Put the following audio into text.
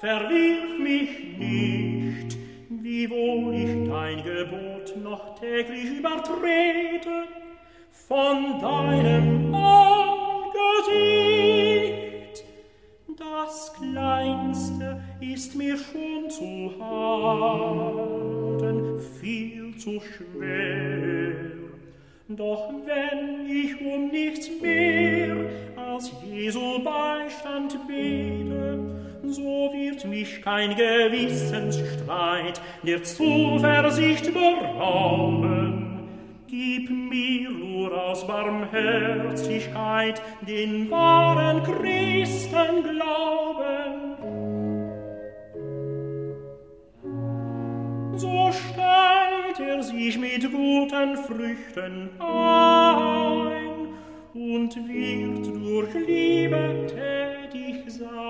verwirf mich nicht, wiewohl ich dein Gebot noch täglich übertrete, von deinem Angesicht. Das Kleinste ist mir schon zu harden, viel zu schwer. Doch wenn ich um nichts mehr wird mich kein Gewissensstreit der Zuversicht berauben. Gib mir nur aus Barmherzigkeit den wahren Christen glauben. So stellt er sich mit guten Früchten ein und wird durch Liebe tätig sein.